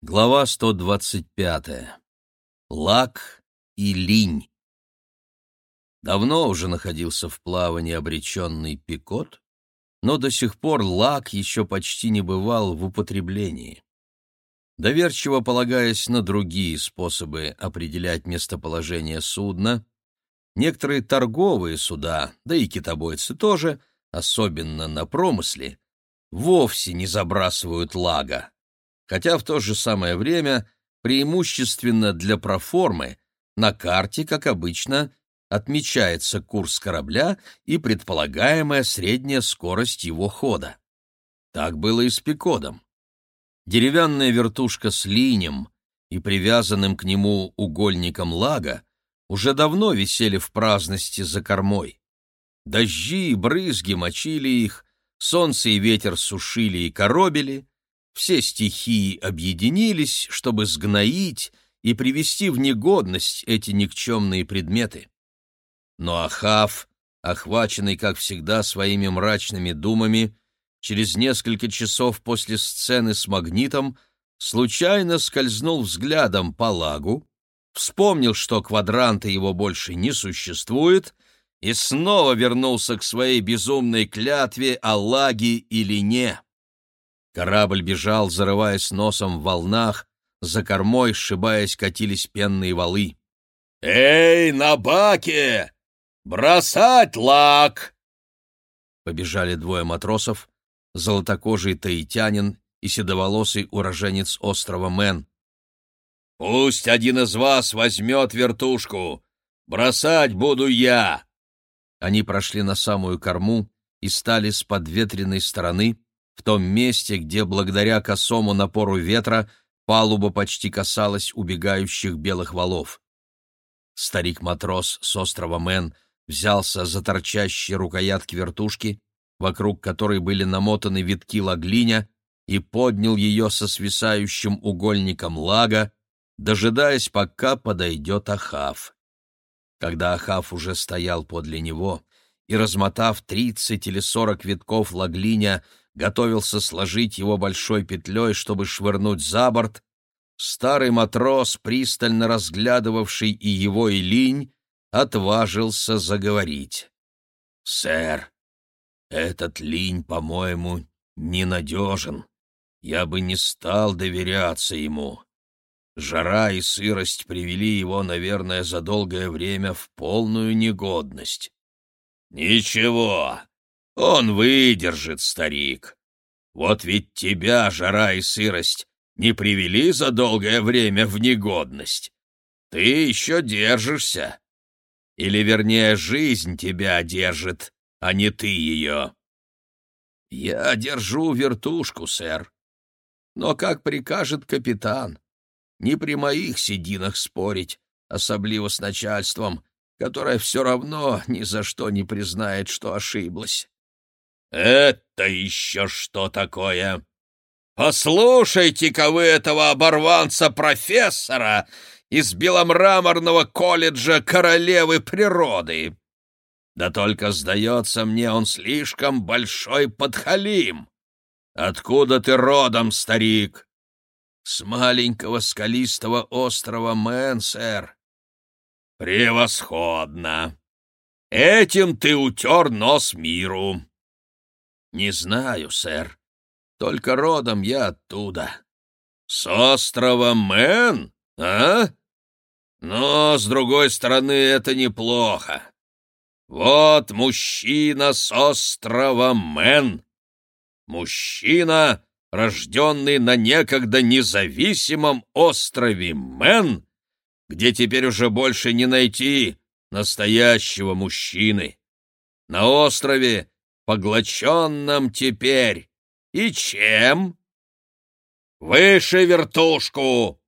Глава 125. Лак и линь. Давно уже находился в плавании обреченный Пикот, но до сих пор лак еще почти не бывал в употреблении. Доверчиво полагаясь на другие способы определять местоположение судна, некоторые торговые суда, да и китобойцы тоже, особенно на промысле, вовсе не забрасывают лага хотя в то же самое время преимущественно для проформы на карте, как обычно, отмечается курс корабля и предполагаемая средняя скорость его хода. Так было и с Пикодом. Деревянная вертушка с линем и привязанным к нему угольником лага уже давно висели в праздности за кормой. Дожди и брызги мочили их, солнце и ветер сушили и коробили, все стихии объединились, чтобы сгноить и привести в негодность эти никчемные предметы. Но Ахав, охваченный, как всегда, своими мрачными думами, через несколько часов после сцены с магнитом случайно скользнул взглядом по лагу, вспомнил, что квадранта его больше не существует, и снова вернулся к своей безумной клятве о лаге или не. Корабль бежал, зарываясь носом в волнах, за кормой, сшибаясь, катились пенные валы. «Эй, на баке! Бросать лак!» Побежали двое матросов, золотокожий таитянин и седоволосый уроженец острова Мэн. «Пусть один из вас возьмет вертушку! Бросать буду я!» Они прошли на самую корму и стали с подветренной стороны, в том месте, где благодаря косому напору ветра палуба почти касалась убегающих белых валов. Старик-матрос с острова Мэн взялся за торчащие рукоятки вертушки, вокруг которой были намотаны витки лаглиня, и поднял ее со свисающим угольником лага, дожидаясь, пока подойдет Ахав. Когда Ахав уже стоял подле него и, размотав тридцать или сорок витков лаглиня, готовился сложить его большой петлей, чтобы швырнуть за борт, старый матрос, пристально разглядывавший и его, и линь, отважился заговорить. «Сэр, этот линь, по-моему, ненадежен. Я бы не стал доверяться ему. Жара и сырость привели его, наверное, за долгое время в полную негодность. Ничего, он выдержит, старик. Вот ведь тебя жара и сырость не привели за долгое время в негодность. Ты еще держишься. Или, вернее, жизнь тебя держит, а не ты ее. Я держу вертушку, сэр. Но как прикажет капитан? Не при моих сединах спорить, особливо с начальством, которое все равно ни за что не признает, что ошиблась. «Это еще что такое? Послушайте-ка вы этого оборванца-профессора из Беломраморного колледжа королевы природы! Да только, сдается мне, он слишком большой подхалим. Откуда ты родом, старик?» «С маленького скалистого острова Мэн, сэр». «Превосходно! Этим ты утер нос миру. «Не знаю, сэр. Только родом я оттуда». «С острова Мэн, а? Но, с другой стороны, это неплохо. Вот мужчина с острова Мэн. Мужчина, рожденный на некогда независимом острове Мэн, где теперь уже больше не найти настоящего мужчины. На острове, поглощенном теперь. И чем? Выше вертушку!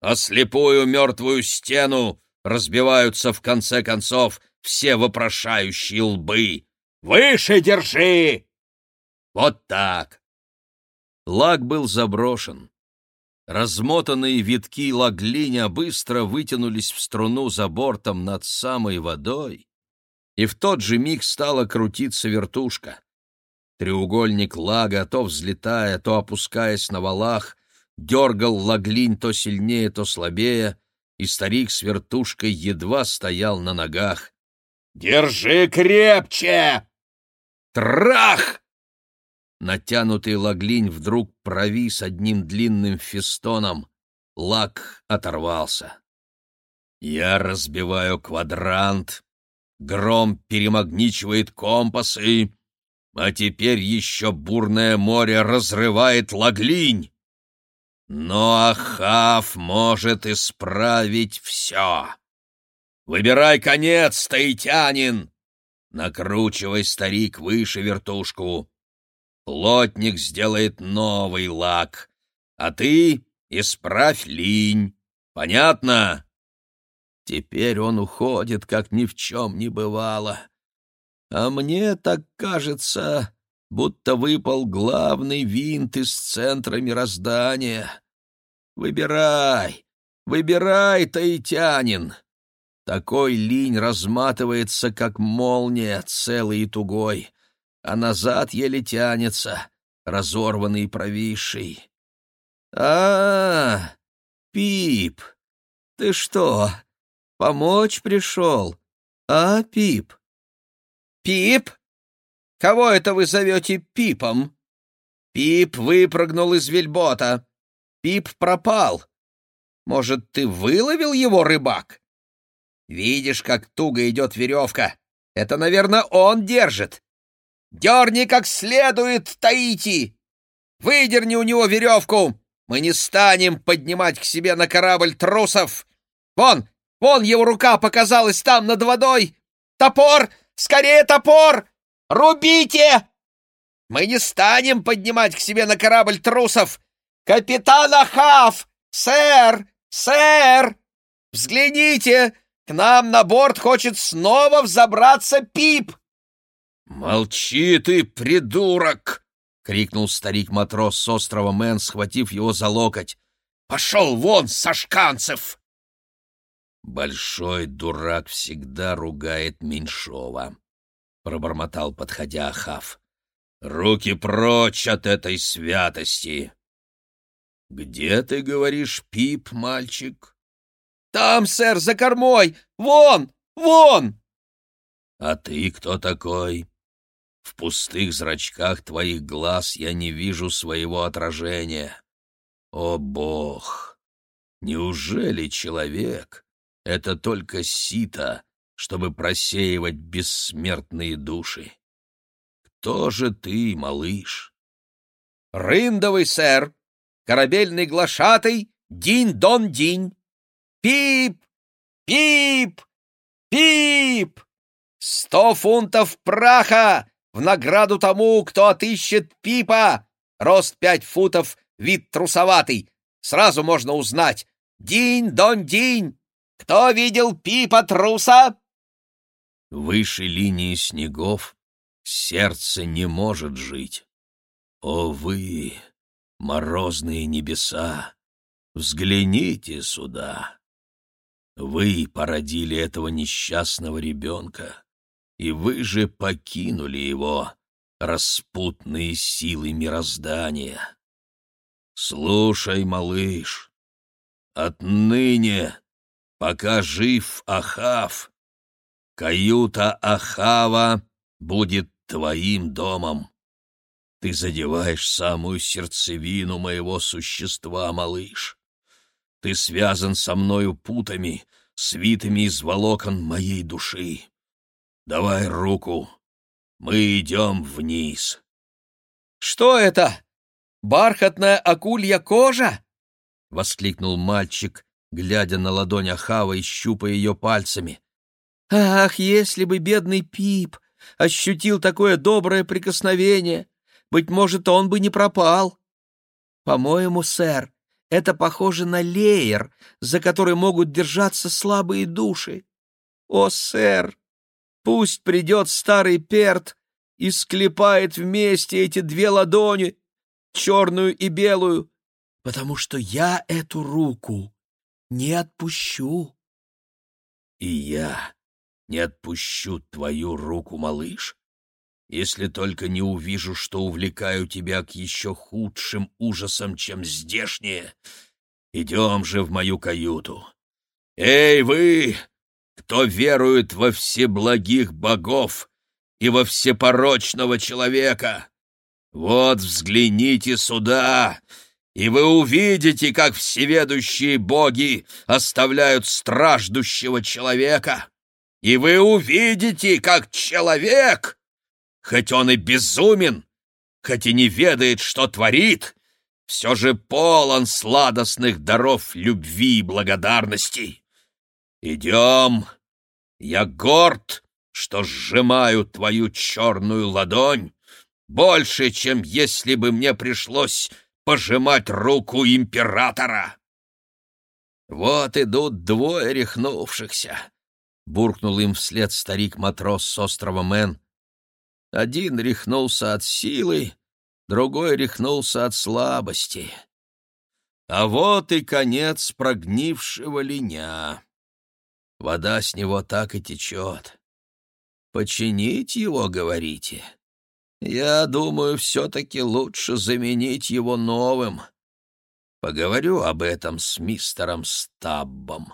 А слепую мертвую стену разбиваются в конце концов все вопрошающие лбы. Выше держи! Вот так. Лаг был заброшен. Размотанные витки лаглиня быстро вытянулись в струну за бортом над самой водой, и в тот же миг стала крутиться вертушка. Треугольник лага, то взлетая, то опускаясь на валах, дергал лаглинь то сильнее, то слабее, и старик с вертушкой едва стоял на ногах. «Держи крепче!» «Трах!» Натянутый лаглинь вдруг провис одним длинным фестоном. Лак оторвался. Я разбиваю квадрант, гром перемагничивает компасы, а теперь еще бурное море разрывает лаглинь. Но Ахав может исправить все. Выбирай конец, таитянин! Накручивай, старик, выше вертушку. Плотник сделает новый лак, а ты исправь линь. Понятно? Теперь он уходит, как ни в чем не бывало. А мне так кажется, будто выпал главный винт из центра мироздания. Выбирай, выбирай, таитянин. Такой линь разматывается, как молния, целый и тугой а назад еле тянется, разорванный и провисший. а, -а, -а Пип, ты что, помочь пришел? А, Пип?» «Пип? Кого это вы зовете Пипом?» «Пип выпрыгнул из вельбота. Пип пропал. Может, ты выловил его, рыбак? Видишь, как туго идет веревка. Это, наверное, он держит. Дерни как следует, Таити! Выдерни у него веревку! Мы не станем поднимать к себе на корабль трусов! Вон, вон его рука показалась там над водой! Топор! Скорее топор! Рубите! Мы не станем поднимать к себе на корабль трусов! Капитан Ахав! Сэр! Сэр! Взгляните! К нам на борт хочет снова взобраться Пип! «Молчи ты, придурок!» — крикнул старик-матрос с острова Мэн, схватив его за локоть. «Пошел вон, сашканцев!» «Большой дурак всегда ругает меньшого», — пробормотал, подходя Ахав. «Руки прочь от этой святости!» «Где, ты говоришь, пип, мальчик?» «Там, сэр, за кормой! Вон! Вон!» «А ты кто такой?» В пустых зрачках твоих глаз я не вижу своего отражения. О, Бог! Неужели человек — это только сито, чтобы просеивать бессмертные души? Кто же ты, малыш? Рындовый, сэр, корабельный глашатый, динь-дон-динь. Пип! Пип! Пип! Сто фунтов праха в награду тому, кто отыщет Пипа! Рост пять футов, вид трусоватый. Сразу можно узнать. Динь-дон-динь! Кто видел Пипа-труса?» Выше линии снегов сердце не может жить. О вы, морозные небеса, взгляните сюда. Вы породили этого несчастного ребенка и вы же покинули его, распутные силы мироздания. Слушай, малыш, отныне, пока жив Ахав, каюта Ахава будет твоим домом. Ты задеваешь самую сердцевину моего существа, малыш. Ты связан со мною путами, свитыми из волокон моей души. Давай руку. Мы идем вниз. Что это? Бархатная акулья кожа? Воскликнул мальчик, глядя на ладонь Ахава и щупая ее пальцами. Ах, если бы бедный Пип ощутил такое доброе прикосновение, быть может, он бы не пропал. По-моему, сэр, это похоже на леер, за который могут держаться слабые души. О, сэр, Пусть придет старый перт и склепает вместе эти две ладони, черную и белую, потому что я эту руку не отпущу. И я не отпущу твою руку, малыш. если только не увижу, что увлекаю тебя к еще худшим ужасам, чем здешние. Идем же в мою каюту. Эй, вы, кто верует во всеблагих богов и во всепорочного человека! Вот взгляните сюда, и вы увидите, как всеведущие боги оставляют страждущего человека, и вы увидите, как человек, хоть он и безумен, хоть и не ведает, что творит, все же полон сладостных даров любви и благодарности. Идем, я горд, что сжимаю твою черную ладонь, больше, чем если бы мне пришлось пожимать руку императора. Вот идут двое рехнувшихся, — буркнул им вслед старик-матрос с острова Мэн. Один рехнулся от силы, другой рехнулся от слабости. А вот и конец прогнившего линя. Вода с него так и течет. Починить его, говорите? Я думаю, все-таки лучше заменить его новым. Поговорю об этом с мистером Стаббом.